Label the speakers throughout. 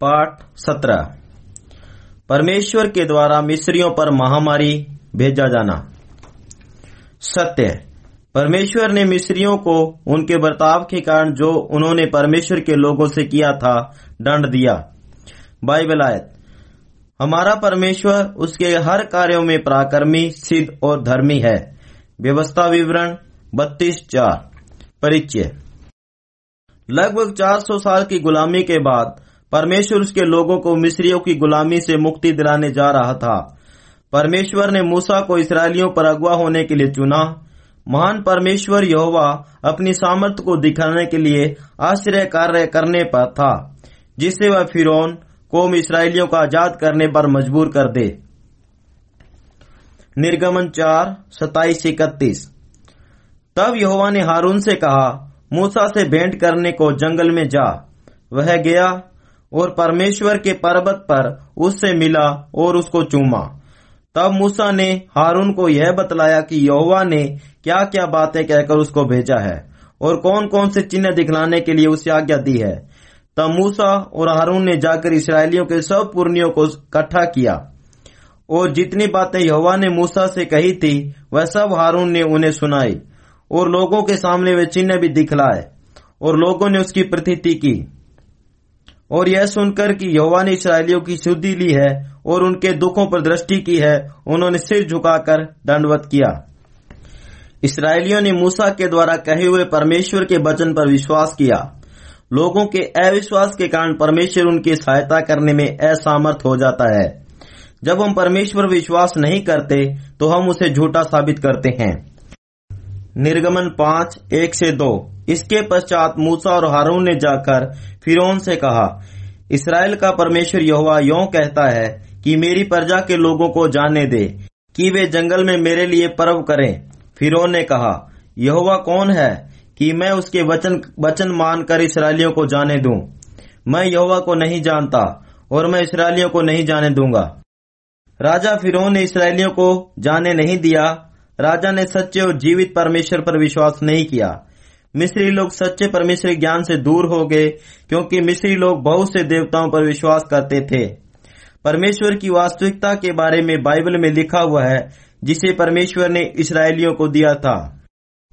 Speaker 1: पाठ सत्रह। परमेश्वर के द्वारा मिस्रियों पर महामारी भेजा जाना। सत्य। परमेश्वर ने मिस्रियों को उनके बर्ताव के कारण जो उन्होंने परमेश्वर के लोगों से किया था, दंड दिया। बाइबल आयत। हमारा परमेश्वर उसके हर कार्यों में पराक्रमी, सिद्ध और धर्मी है। व्यवस्था विवरण बत्तीस चार। परिचय। लगभग 400 साल की गुलामी के बाद परमेश्वर उसके लोगों को, मिस्रियों की गुलामी से मुक्ति दिलाने जा रहा था। परमेश्वर ने मूसा को इसराइलियों पर अगवा होने के लिए चुना। महान परमेश्वर यहोवा अपनी सामर्थ्य को दिखाने के लिए आश्चर्य कार्य करने पर था, जिससे वह फिरौन, कौम इसराइलियों को आज़ाद करने पर मजबूर कर दे। निर्गमन चार सताइस इकतीस। तब यहोवा ने हारून से कहा, मूसा से भेंट करने को जंगल में जा। वह गया और परमेश्वर के पर्वत पर उससे मिला और उसको चूमा। तब मूसा ने हारून को यह बतलाया कि यहोवा ने क्या क्या बातें कहकर उसको भेजा है और कौन कौन से चिन्ह दिखलाने के लिए उसे आज्ञा दी है। तब मूसा और हारून ने जाकर इसराइलियों के सब पुर्णियों को इकट्ठा किया और जितनी बातें यहोवा ने मूसा से कही थी, वह सब हारून ने उन्हें सुनाई और लोगों के सामने वे चिन्ह भी दिखलाए और लोगों ने उसकी प्रतीति की। और यह सुनकर कि यहोवा ने इसराइलियों की शुद्धि ली है और उनके दुखों पर दृष्टि की है, उन्होंने सिर झुकाकर दंडवत किया। इसराइलियों ने मूसा के द्वारा कहे हुए परमेश्वर के वचन पर विश्वास किया। लोगों के अविश्वास के कारण परमेश्वर उनकी सहायता करने में असमर्थ हो जाता है। जब हम परमेश्वर विश्वास नहीं करते तो हम उसे झूठा साबित करते हैं। निर्गमन पाँच, एक से दो। इसके पश्चात मूसा और हारून ने जाकर फिरौन से कहा, इसराइल का परमेश्वर यहोवा यो कहता है कि मेरी प्रजा के लोगों को जाने दे, कि वे जंगल में मेरे लिए पर्व करें। फिरौन ने कहा, यहोवा कौन है कि मैं उसके वचन वचन मानकर इसराइलियों को जाने दूँ? मैं यहोवा को नहीं जानता और मैं इसराइलियों को नहीं जाने दूँगा। राजा फिरौन ने इसराइलियों को जाने नहीं दिया राजा ने सच्चे और जीवित परमेश्वर पर विश्वास नहीं किया। मिस्री लोग सच्चे परमेश्वर ज्ञान से दूर हो गए, क्योंकि मिस्री लोग बहुत से देवताओं पर विश्वास करते थे। परमेश्वर की वास्तविकता के बारे में बाइबल में लिखा हुआ है, जिसे परमेश्वर ने इसराइलियों को दिया था।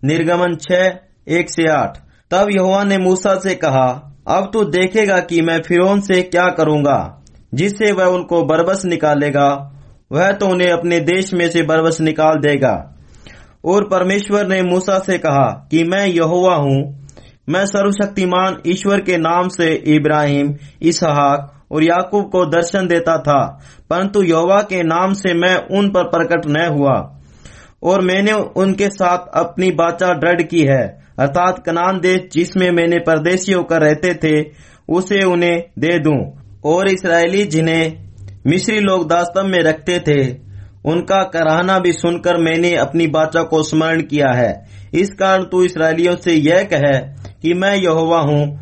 Speaker 1: निर्गमन छह, एक से आठ। तब यहुआ ने मूसा से कहा, अब तू देखेगा कि मैं फिरौन से क्या करूँगा, जिससे वह उनको बरबस निकालेगा। वह तो उन्हें अपने देश में से बरबस निकाल देगा। और परमेश्वर ने मूसा से कहा कि मैं यहोवा हूँ। मैं सर्वशक्तिमान ईश्वर के नाम से इब्राहिम, इसहाक और याकूब को दर्शन देता था, परंतु यहोवा के नाम से मैं उन पर प्रकट न हुआ। और मैंने उनके साथ अपनी बाचा दृढ़ की है, अर्थात कनान देश जिसमें मैंने परदेशी होकर रहते थे, उसे उन्हें दे दूँ। और इसराइली जिन्हें मिस्री लोग दास्तम में रखते थे उनका कराहना भी सुनकर मैंने अपनी बाचा को स्मरण किया है। इस कारण तू इसराइलियों से यह कहे कि मैं यहोवा हूँ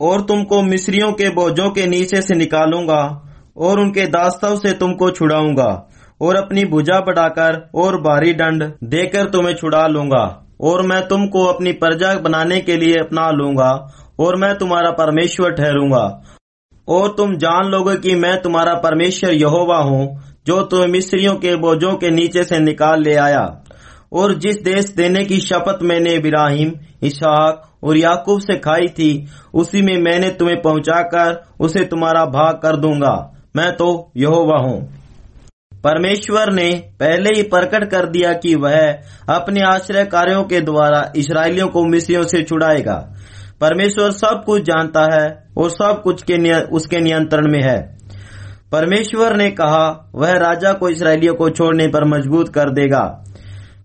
Speaker 1: और तुमको मिस्रियों के बोझों के नीचे से निकालूँगा और उनके दास्तव से तुमको छुड़ाऊँगा और अपनी भुजा बढ़ाकर और भारी दंड देकर तुम्हें छुड़ा लूँगा और मैं तुमको अपनी प्रजा बनाने के लिए अपना लूँगा और मैं तुम्हारा परमेश्वर ठहरूँगा। और तुम जान लोगे कि मैं तुम्हारा परमेश्वर यहोवा हूँ जो तुम्हें मिस्रियों के बोझों के नीचे से निकाल ले आया। और जिस देश देने की शपथ मैंने इब्राहिम इसहाक और याकूब से खाई थी उसी में मैंने तुम्हें पहुंचाकर उसे तुम्हारा भाग कर दूँगा। मैं तो यहोवा हूँ। परमेश्वर ने पहले ही प्रकट कर दिया कि वह अपने आश्रय कार्यों के द्वारा इसराइलियों को मिस्रियों से छुड़ाएगा। परमेश्वर सब कुछ जानता है और सब कुछ के निय, उसके नियंत्रण में है। परमेश्वर ने कहा, वह राजा को इसराइलियों को छोड़ने पर मज़बूत कर देगा।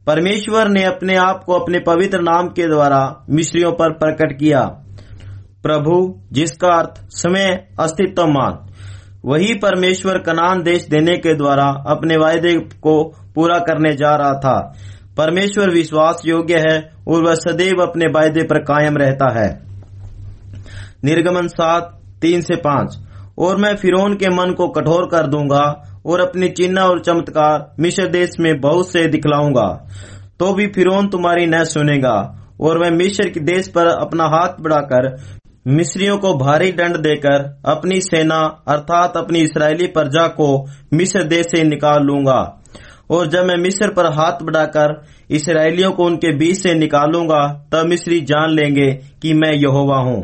Speaker 1: परमेश्वर ने अपने आप को अपने पवित्र नाम के द्वारा मिस्रियों पर प्रकट किया। प्रभु, जिसका अर्थ, समय अस्तित्व मान वही परमेश्वर कनान देश देने के द्वारा अपने वायदे को पूरा करने जा रहा था। परमेश्वर विश्वास योग्य है और वह सदैव अपने वायदे पर कायम रहता है। निर्गमन सात, तीन से पाँच। और मैं फिरौन के मन को कठोर कर दूँगा और अपनी चिन्ह और चमत्कार मिश्र देश में बहुत से दिखलाऊँगा। तो भी फिरौन तुम्हारी न सुनेगा और मैं मिश्र के देश पर अपना हाथ बढ़ाकर मिस्रियों को भारी दंड देकर अपनी सेना अर्थात अपनी इसराइली प्रजा को मिस्र देश से निकाल लूँगा। और जब मैं मिस्र पर हाथ बढ़ाकर इसराइलियों को उनके बीच से निकालूँगा, तब मिस्री जान लेंगे कि मैं यहोवा हूँ।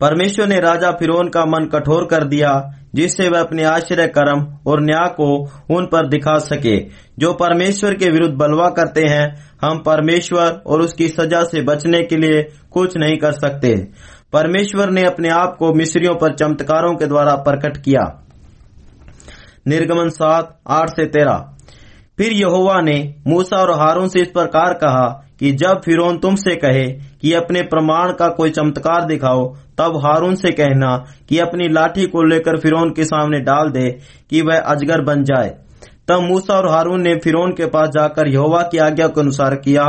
Speaker 1: परमेश्वर ने राजा फिरौन का मन कठोर कर दिया, जिससे वह अपने आश्चर्य कर्म और न्याय को उन पर दिखा सके। जो परमेश्वर के विरुद्ध बलवा करते हैं, हम परमेश्वर और उसकी सजा से बचने के लिए कुछ नहीं कर सकते। परमेश्वर ने अपने आप को मिस्रियों पर चमत्कारों के द्वारा प्रकट किया। निर्गमन सात, आठ से तेरह। फिर यहोवा ने मूसा और हारून से इस प्रकार कहा कि जब फिरौन तुमसे कहे कि अपने प्रमाण का कोई चमत्कार दिखाओ, तब हारून से कहना कि अपनी लाठी को लेकर फिरौन के सामने डाल दे कि वह अजगर बन जाए। तब मूसा और हारून ने फिरौन के पास जाकर यहोवा की आज्ञा के अनुसार किया,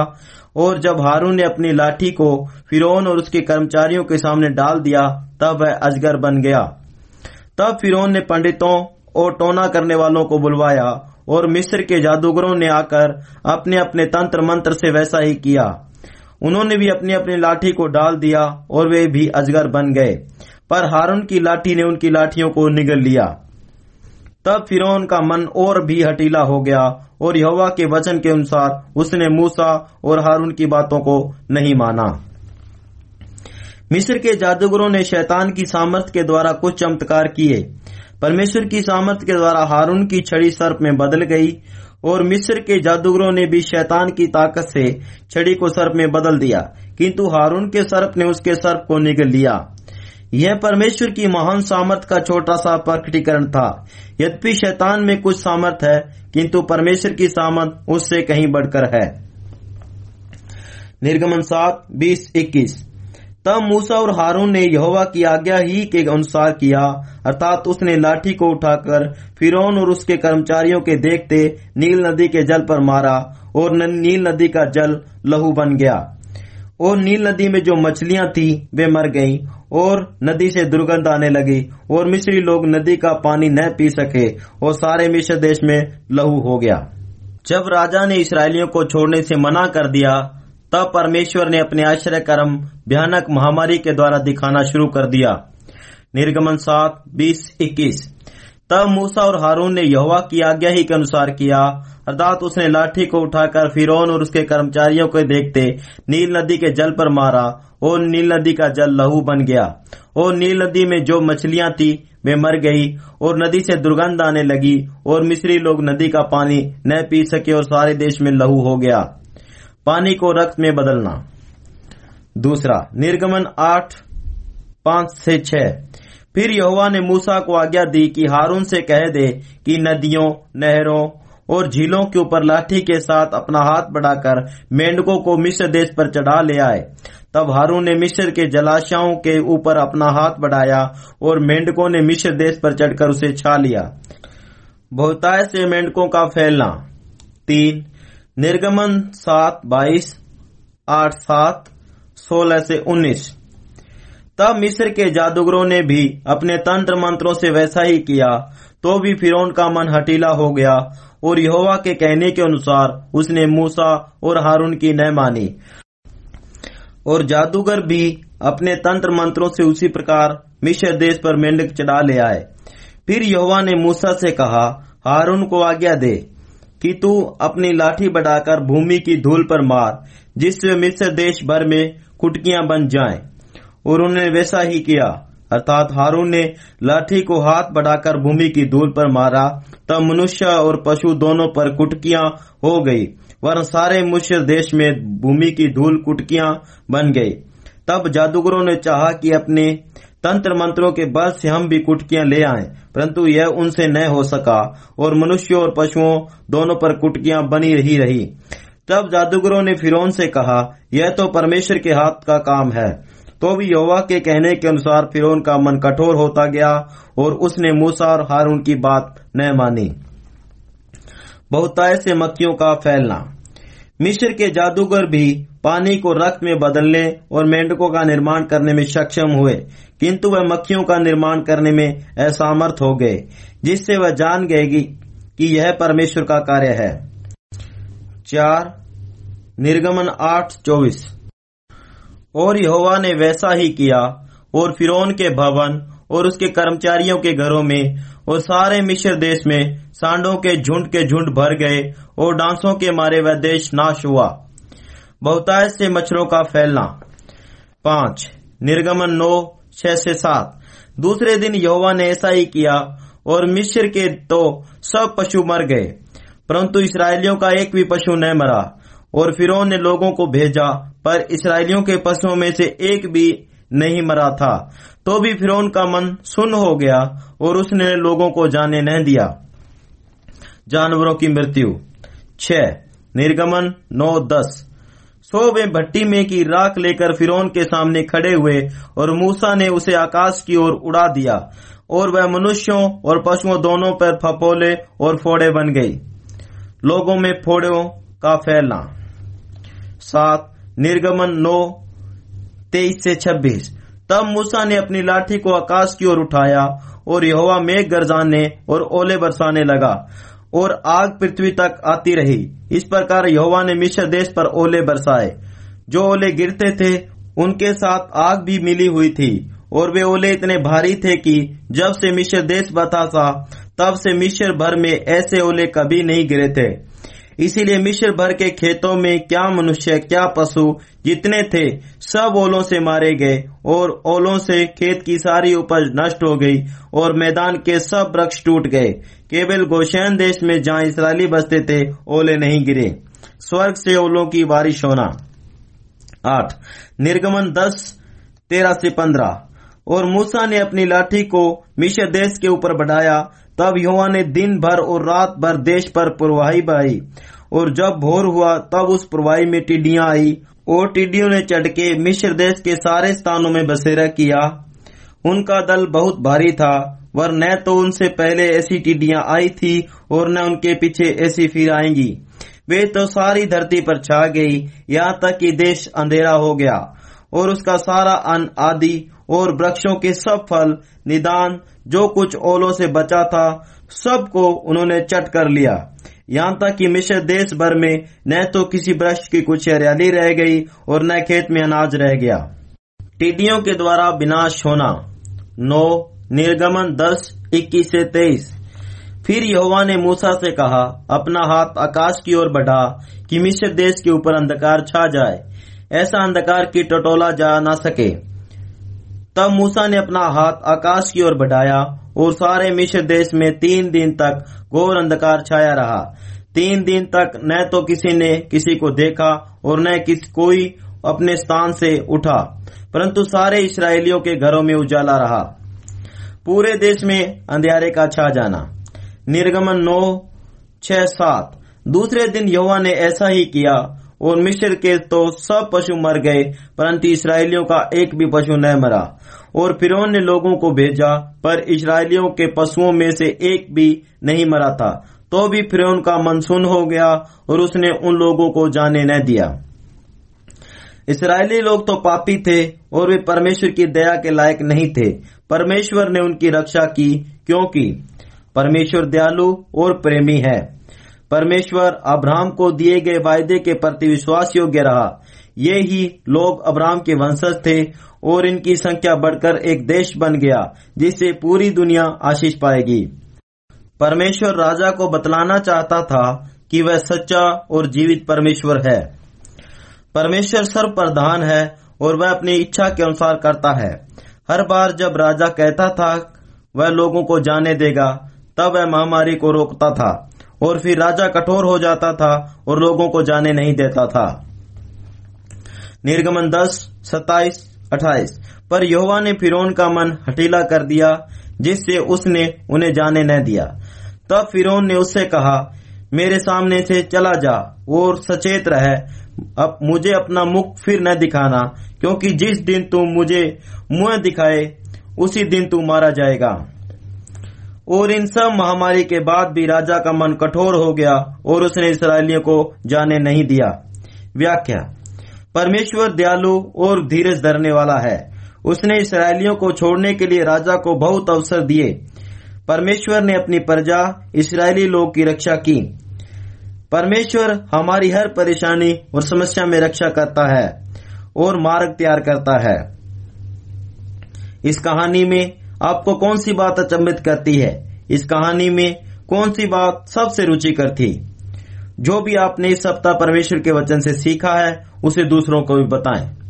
Speaker 1: और जब हारून ने अपनी लाठी को फिरौन और उसके कर्मचारियों के सामने डाल दिया, तब वह अजगर बन गया। तब फिरौन ने पंडितों और टोना करने वालों को बुलवाया और मिस्र के जादूगरों ने आकर अपने अपने तंत्र मंत्र से वैसा ही किया। उन्होंने भी अपनी अपनी लाठी को डाल दिया और वे भी अजगर बन गए। पर हारून की लाठी ने उनकी लाठियों को निगल लिया। तब फिर का मन और भी हटीला हो गया और यहोवा के वचन के अनुसार उसने मूसा और हारून की बातों को नहीं माना। मिस्र के जादूगरों ने शैतान की सामर्थ्य के द्वारा कुछ चमत्कार किए। परमेश्वर की सामर्थ के द्वारा हारून की छड़ी सर्प में बदल गई, और मिस्र के जादूगरों ने भी शैतान की ताकत से छड़ी को सर्प में बदल दिया, किंतु हारून के सर्प ने उसके सर्प को निगल लिया। यह परमेश्वर की महान सामर्थ का छोटा सा प्रकटीकरण था। यद्यपि शैतान में कुछ सामर्थ है, किंतु परमेश्वर की सामर्थ उससे कहीं बढ़कर है। निर्गमन सात, बीस, इक्कीस। तब मूसा और हारून ने यहोवा की आज्ञा ही के अनुसार किया, अर्थात उसने लाठी को उठाकर फिरौन और उसके कर्मचारियों के देखते नील नदी के जल पर मारा और नील नदी का जल लहू बन गया। और नील नदी में जो मछलियाँ थी, वे मर गईं और नदी से दुर्गंध आने लगी और मिस्री लोग नदी का पानी न पी सके और सारे मिश्र देश में लहू हो गया। जब राजा ने इसराइलियों को छोड़ने से मना कर दिया तब परमेश्वर ने अपने आश्चर्य कर्म भयानक महामारी के द्वारा दिखाना शुरू कर दिया। निर्गमन सात, बीस, इक्कीस। तब मूसा और हारून ने यहोवा की आज्ञा ही के अनुसार किया। अर्थात उसने लाठी को उठाकर फिरौन और उसके कर्मचारियों को देखते नील नदी के जल पर मारा। और नील नदी का जल लहू बन गया। और नील नदी में जो मछलियाँ थी, वे मर गई और नदी से दुर्गंध आने लगी और मिस्री लोग नदी का पानी न पी सके और सारे देश में लहू हो गया। पानी को रक्त में बदलना। दूसरा, निर्गमन आठ, पाँच से छह। फिर यहोवा ने मूसा को आज्ञा दी कि हारून से कह दे कि नदियों, नहरों और झीलों के ऊपर लाठी के साथ अपना हाथ बढ़ाकर मेंढकों को मिश्र देश पर चढ़ा ले आए। तब हारून ने मिश्र के जलाशयों के ऊपर अपना हाथ बढ़ाया और मेंढकों ने मिश्र देश पर चढ़कर उसे छा लिया। बहुताय से मेंढकों का फैलना। तीन निर्गमन सात, बाईस, आठ, सात, सोलह से उन्नीस। तब मिस्र के जादूगरों ने भी अपने तंत्र मंत्रों से वैसा ही किया तो भी फिर का मन हटीला हो गया, और यहोवा के कहने के अनुसार उसने मूसा और हारून की न मानी। और जादूगर भी अपने तंत्र मंत्रों से उसी प्रकार मिश्र देश पर मेंढक चढ़ा ले आए। फिर यहोवा ने मूसा से कहा, हारून को आज्ञा दे कि तू अपनी लाठी बढ़ाकर भूमि की धूल पर मार, जिससे मिस्र देश भर में कुटकियाँ बन जाएँ। और उन्होंने वैसा ही किया, अर्थात हारून ने लाठी को हाथ बढ़ाकर भूमि की धूल पर मारा, तब मनुष्य और पशु दोनों पर कुटकियाँ हो गई, वरन सारे मुश्र देश में भूमि की धूल कुटकियाँ बन गई तब जादूगरों ने चाहा कि अपने तंत्र मंत्रों के बल से हम भी कुटकियाँ ले आए, परंतु यह उनसे न हो सका, और मनुष्यों और पशुओं दोनों पर कुटकियाँ बनी रही रही। तब जादूगरों ने फिरौन से कहा, यह तो परमेश्वर के हाथ का काम है। तो भी योवा के कहने के अनुसार फिरौन का मन कठोर होता गया, और उसने मूसा और हारून की बात न मानी। बहुताय से मक्खियों का फैलना। मिश्र के जादूगर भी पानी को रक्त में बदलने और मेंढकों का निर्माण करने में सक्षम हुए। किंतु वह मक्खियों का निर्माण करने में असमर्थ हो गए, जिससे वह जान गए कि यह परमेश्वर का कार्य है। चार, निर्गमन आठ, चौबीस। और यहोवा ने वैसा ही किया, और फिरौन के भवन, और उसके कर्मचारियों के घरों में, और सारे मिश्र देश में सांडों के झुंड के झुंड भर गए, और डांसों के मारे वह देश नाश हुआ। बहुतायत से मच्छरों का फैलना। पाँच, निर्गमन नौ छह से सात। दूसरे दिन यहोवा ने ऐसा ही किया और मिश्र के तो सब पशु मर गए। परंतु इसराइलियों का एक भी पशु न मरा और फिर ने लोगों को भेजा, पर इसराइलियों के पशुओं में से एक भी नहीं मरा था। तो भी फिर का मन सुन हो गया और उसने लोगों को जाने न दिया। जानवरों की मृत्यु। छ निर्गमन नौ दस। सो वे भट्टी में की राख लेकर फिरौन के सामने खड़े हुए और मूसा ने उसे आकाश की ओर उड़ा दिया और वह मनुष्यों और पशुओं दोनों पर फपोले और फोड़े बन गई। लोगों में फोड़ों का फैलना। सात, निर्गमन नौ, तेईस से छब्बीस। तब मूसा ने अपनी लाठी को आकाश की ओर उठाया और यहोवा मेघ गरजाने और ओले बरसाने लगा। और आग पृथ्वी तक आती रही। इस प्रकार यहोवा ने मिश्र देश पर ओले बरसाए। जो ओले गिरते थे, उनके साथ आग भी मिली हुई थी। और वे ओले इतने भारी थे कि जब से मिश्र देश बता था, तब से मिश्र भर में ऐसे ओले कभी नहीं गिरे थे। इसीलिए मिश्र भर के खेतों में क्या मनुष्य, क्या पशु जितने थे, सब ओलों से मारे गए और ओलों से खेत की सारी उपज नष्ट हो गई और मैदान के सब वृक्ष टूट गए। केवल गोशैन देश में जहाँ इसराइली बसते थे, ओले नहीं गिरे। स्वर्ग से ओलों की बारिश होना। आठ, निर्गमन दस, तेरह से पंद्रह। और मूसा ने अपनी लाठी को मिश्र देश के ऊपर बढ़ाया तब युवा ने दिन भर और रात भर देश पर पुरवाही बहाई। और जब भोर हुआ, तब उस पुरवाही में टिड्डियाँ आई और टिड्डियों ने चढ़ के मिश्र देश के सारे स्थानों में बसेरा किया। उनका दल बहुत भारी था, वर न तो उनसे पहले ऐसी टिड्डियाँ आई थी और न उनके पीछे ऐसी फिर आएँगी। वे तो सारी धरती पर छा गई, यहाँ तक कि देश अंधेरा हो गया और उसका सारा अन्न आदि और वृक्षों के सब फल, निदान, जो कुछ ओलों से बचा था, सबको उन्होंने चट कर लिया। यहाँ तक कि मिश्र देश भर में न तो किसी वृक्ष की कुछ हरियाली रह गई और न खेत में अनाज रह गया। टिड्डियों के द्वारा विनाश होना। नौ, निर्गमन दस, इक्कीस से तेईस। फिर यहोवा ने मूसा से कहा, अपना हाथ आकाश की ओर बढ़ा कि मिश्र देश के ऊपर अंधकार छा जाए। ऐसा अंधकार की टटोला जा न सके। तब मूसा ने अपना हाथ आकाश की ओर बढ़ाया और सारे मिश्र देश में तीन दिन तक घोर अंधकार छाया रहा। तीन दिन तक न तो किसी ने किसी को देखा और न कोई अपने स्थान से उठा, परंतु सारे इसराइलियों के घरों में उजाला रहा। पूरे देश में अंधेरे का छा जाना। निर्गमन नौ, छह, सात। दूसरे दिन युवा ने ऐसा ही किया और मिश्र के तो सब पशु मर गए, परंतु इसराइलियों का एक भी पशु न मरा। और फिर ने लोगों को भेजा, पर इसराइलियों के पशुओं में से एक भी नहीं मरा था। तो भी फिर का मन सुन हो गया, और उसने उन लोगों को जाने न दिया। इसराइली लोग तो पापी थे, और वे परमेश्वर की दया के लायक नहीं थे। परमेश्वर ने उनकी रक्षा की, क्योंकि परमेश्वर दयालु और प्रेमी है। परमेश्वर अब्राहम को दिए गए वायदे के प्रति विश्वास योग्य रहा। ये ही लोग अब्राहम के वंशज थे और इनकी संख्या बढ़कर एक देश बन गया, जिससे पूरी दुनिया आशीष पाएगी। परमेश्वर राजा को बतलाना चाहता था कि वह सच्चा और जीवित परमेश्वर है। परमेश्वर सर्व प्रधान है और वह अपनी इच्छा के अनुसार करता है। हर बार जब राजा कहता था, वह लोगों को जाने देगा, तब वह महामारी को रोकता था। और फिर राजा कठोर हो जाता था और लोगों को जाने नहीं देता था। निर्गमन दस सताइस अट्ठाईस। पर यहोवा ने फिरौन का मन हटीला कर दिया, जिससे उसने उन्हें जाने न दिया। तब फिरौन ने उससे कहा, मेरे सामने से चला जा और सचेत रह। अब मुझे अपना मुख फिर न दिखाना, क्योंकि जिस दिन तू मुझे मुँह दिखाए, उसी दिन तू मारा जाएगा। और इन सब महामारी के बाद भी राजा का मन कठोर हो गया और उसने इसराइलियों को जाने नहीं दिया। व्याख्या, परमेश्वर दयालु और धीरज धरने वाला है। उसने इसराइलियों को छोड़ने के लिए राजा को बहुत अवसर दिए। परमेश्वर ने अपनी प्रजा, इसराइली लोग की रक्षा की। परमेश्वर हमारी हर परेशानी और समस्या में रक्षा करता है और मार्ग तैयार करता है। इस कहानी में आपको कौन सी बात अचंभित करती है? इस कहानी में कौन सी बात सबसे रुचिकर थी जो भी आपने इस सप्ताह परमेश्वर के वचन से सीखा है, उसे दूसरों को भी बताएँ।